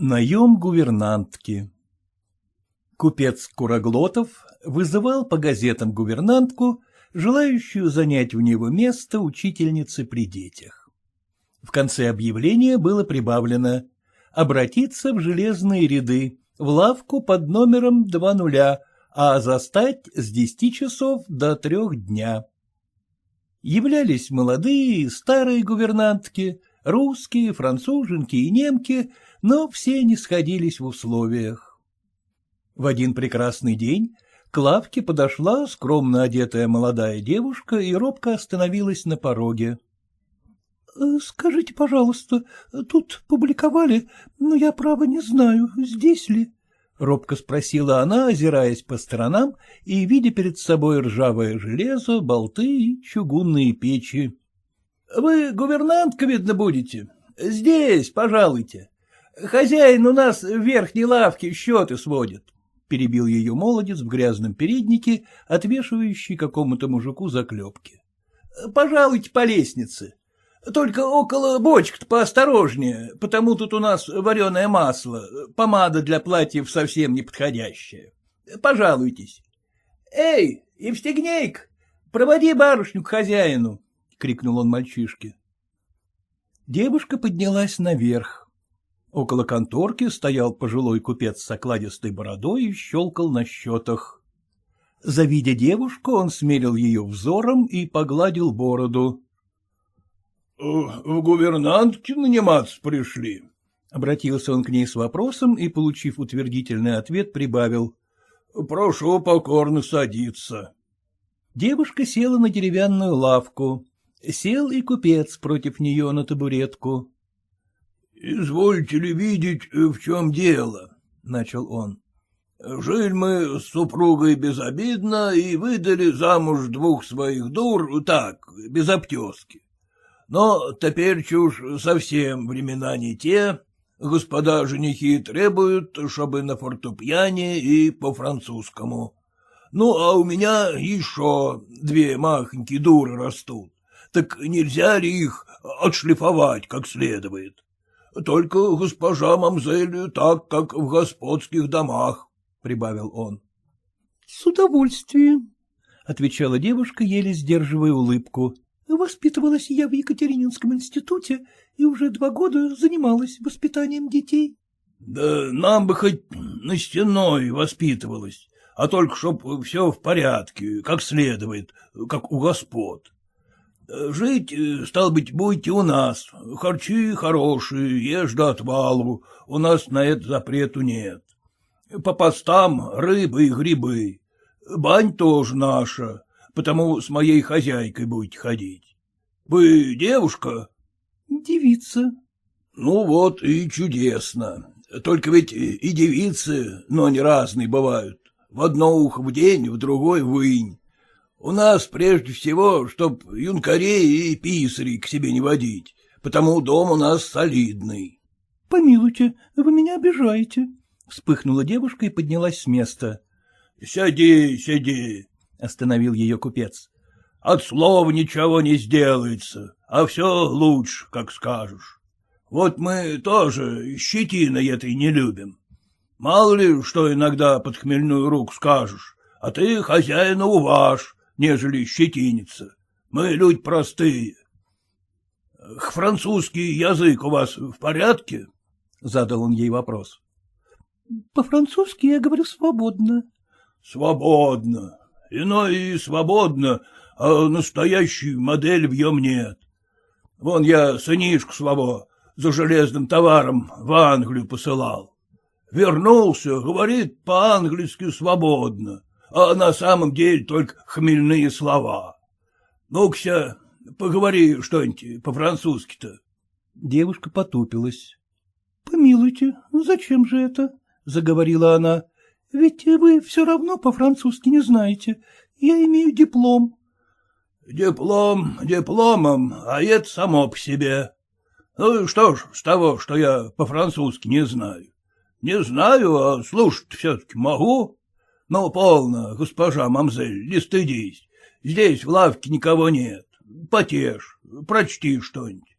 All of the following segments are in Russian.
Наем гувернантки Купец Куроглотов вызывал по газетам гувернантку, желающую занять у него место учительницы при детях. В конце объявления было прибавлено «Обратиться в железные ряды, в лавку под номером 2 а застать с десяти часов до трех дня». Являлись молодые и старые гувернантки, русские, француженки и немки, но все не сходились в условиях. В один прекрасный день к лавке подошла скромно одетая молодая девушка и робко остановилась на пороге. «Э, — Скажите, пожалуйста, тут публиковали, но я, право, не знаю, здесь ли? — робко спросила она, озираясь по сторонам и видя перед собой ржавое железо, болты и чугунные печи. — Вы гувернантка, видно, будете? Здесь, пожалуйте. Хозяин у нас в верхней лавке счеты сводит, — перебил ее молодец в грязном переднике, отвешивающий какому-то мужику заклепки. — Пожалуйте по лестнице. Только около бочек-то поосторожнее, потому тут у нас вареное масло, помада для платьев совсем неподходящая. Пожалуйтесь. — Эй, Евстигнейк, проводи барышню к хозяину, — крикнул он мальчишке. Девушка поднялась наверх. Около конторки стоял пожилой купец с окладистой бородой и щелкал на счетах. Завидя девушку, он смерил ее взором и погладил бороду. — В гувернантке наниматься пришли. Обратился он к ней с вопросом и, получив утвердительный ответ, прибавил. — Прошу покорно садиться. Девушка села на деревянную лавку. Сел и купец против нее на табуретку. — Извольте ли видеть, в чем дело? — начал он. — Жили мы с супругой безобидно и выдали замуж двух своих дур так, без обтески. Но теперь чушь совсем времена не те, господа женихи требуют, чтобы на фортепьяне и по-французскому. Ну, а у меня еще две махонькие дуры растут. Так нельзя ли их отшлифовать как следует? Только госпожа мамзель так, как в господских домах, — прибавил он. — С удовольствием, — отвечала девушка, еле сдерживая улыбку. Воспитывалась я в Екатерининском институте и уже два года занималась воспитанием детей. — Да нам бы хоть на стеной воспитывалась, а только чтоб все в порядке, как следует, как у господ. Жить, стал быть, будете у нас. Харчи хорошие, ешь до отвалу, у нас на это запрету нет. По постам рыбы и грибы. Бань тоже наша, потому с моей хозяйкой будете ходить. Вы девушка? — Девица. — Ну вот и чудесно. Только ведь и девицы, но они разные бывают. В одно ухо в день, в другой вынь. У нас прежде всего, чтоб юнкарей и писарей к себе не водить, потому дом у нас солидный. — Помилуйте, вы меня обижаете, — вспыхнула девушка и поднялась с места. — Сиди, сиди, — остановил ее купец. — От слова ничего не сделается, а все лучше, как скажешь. Вот мы тоже щетиной этой не любим. Мало ли, что иногда под хмельную руку скажешь, а ты хозяина уваж, нежели щетиниться. Мы люди простые. — Французский язык у вас в порядке? — задал он ей вопрос. — По-французски я говорю свободно. — Свободно. Ино и свободно, а настоящей модели в нем нет. Вон я сынишку своего за железным товаром в Англию посылал. Вернулся, говорит по-английски свободно, а на самом деле только хмельные слова. Ну-ка, поговори что-нибудь по-французски-то. Девушка потупилась. — Помилуйте, зачем же это? — заговорила она. — Ведь вы все равно по-французски не знаете. Я имею диплом. — Диплом дипломом, а это само по себе. Ну что ж с того, что я по-французски не знаю? Не знаю, а слушать все-таки могу. Ну, полно, госпожа мамзель, не стыдись. Здесь в лавке никого нет. Потешь, прочти что-нибудь.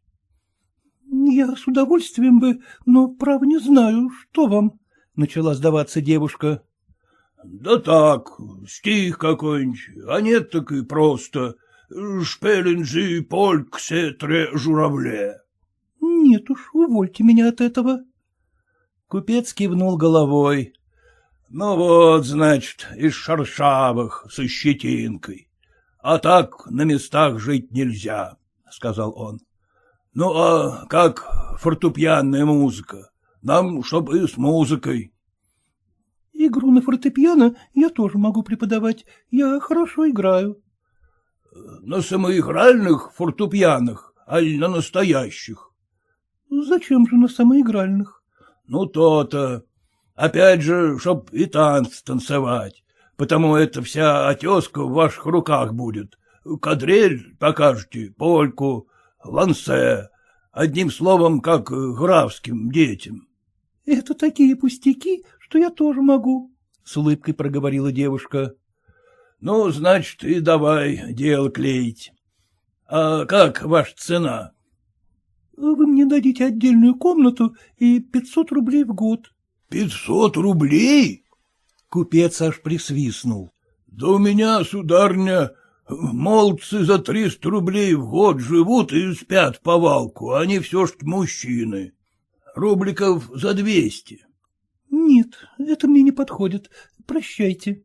—— Я с удовольствием бы, но, право, не знаю, что вам, — начала сдаваться девушка. — Да так, стих какой-нибудь, а нет так и просто. Шпеленджи польк сетре журавле. — Нет уж, увольте меня от этого. Купец кивнул головой. — Ну вот, значит, из шершавых, со щетинкой. А так на местах жить нельзя, — сказал он. — Ну а как фортепианная музыка? Нам, чтоб и с музыкой. — Игру на фортепиано я тоже могу преподавать. Я хорошо играю. — На самоигральных фортепианах, а на настоящих? — Зачем же на самоигральных? Ну, то-то. Опять же, чтоб и танц танцевать, потому это вся отеска в ваших руках будет. Кадрель покажете, польку, лансе, одним словом, как графским детям. — Это такие пустяки, что я тоже могу, — с улыбкой проговорила девушка. — Ну, значит, и давай дело клеить. А как ваша цена? Вы мне дадите отдельную комнату и пятьсот рублей в год. — Пятьсот рублей? Купец аж присвистнул. — Да у меня, сударня, молодцы за триста рублей в год живут и спят по валку, они все ж мужчины. Рубликов за двести. — Нет, это мне не подходит. Прощайте.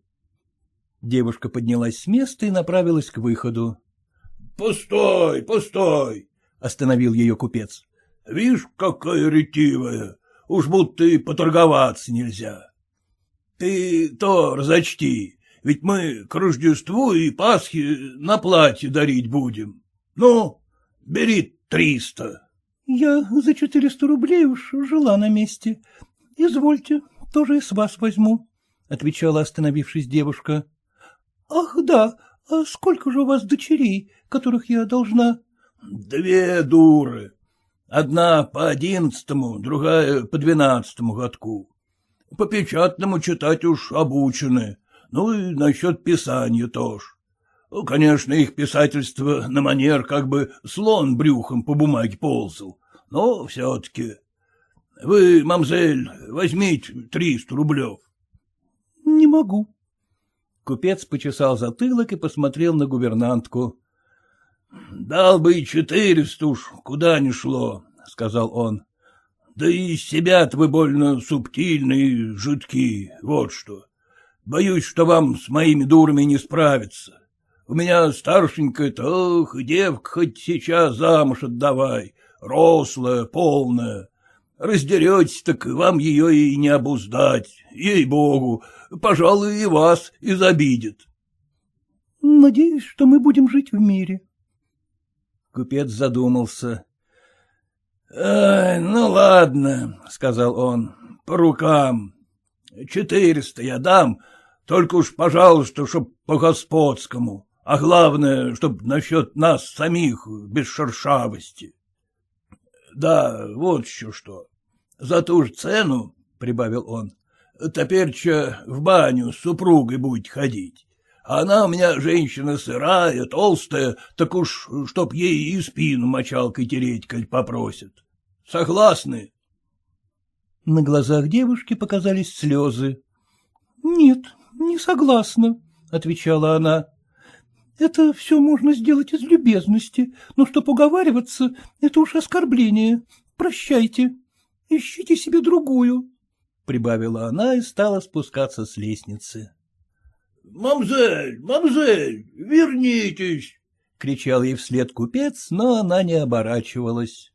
Девушка поднялась с места и направилась к выходу. — Постой, постой! остановил ее купец. — Вишь, какая ретивая, уж будто и поторговаться нельзя. Ты то разочти, ведь мы к Рождеству и Пасхе на платье дарить будем. Ну, бери триста. — Я за четыреста рублей уж жила на месте. Извольте, тоже и с вас возьму, — отвечала, остановившись девушка. — Ах, да, а сколько же у вас дочерей, которых я должна... Две дуры. Одна по одиннадцатому, другая по двенадцатому годку. По печатному читать уж обучены, ну и насчет писания тоже. Ну, конечно, их писательство на манер, как бы слон брюхом по бумаге ползал, но все-таки. Вы, мамзель, возьмите триста рублев. — Не могу. Купец почесал затылок и посмотрел на гувернантку. — Дал бы и четыреста уж, куда ни шло, — сказал он. — Да и себя-то вы больно субтильные и жидкие, вот что. Боюсь, что вам с моими дурами не справиться. У меня старшенькая-то, ох, девка хоть сейчас замуж отдавай, рослая, полная. Раздеретесь, так вам ее и не обуздать, ей-богу, пожалуй, и вас изобидит. — Надеюсь, что мы будем жить в мире, Купец задумался. — Ну, ладно, — сказал он, — по рукам. Четыреста я дам, только уж, пожалуйста, чтоб по-господскому, а главное, чтоб насчет нас самих без шершавости. Да, вот еще что. За ту же цену, — прибавил он, — теперь-че в баню с супругой будете ходить. Она у меня женщина сырая, толстая, так уж, чтоб ей и спину мочалкой тереть, коль попросят. Согласны? На глазах девушки показались слезы. — Нет, не согласна, — отвечала она. — Это все можно сделать из любезности, но чтоб уговариваться, это уж оскорбление. Прощайте, ищите себе другую, — прибавила она и стала спускаться с лестницы. — Мамзель, мамзель, вернитесь! — кричал ей вслед купец, но она не оборачивалась.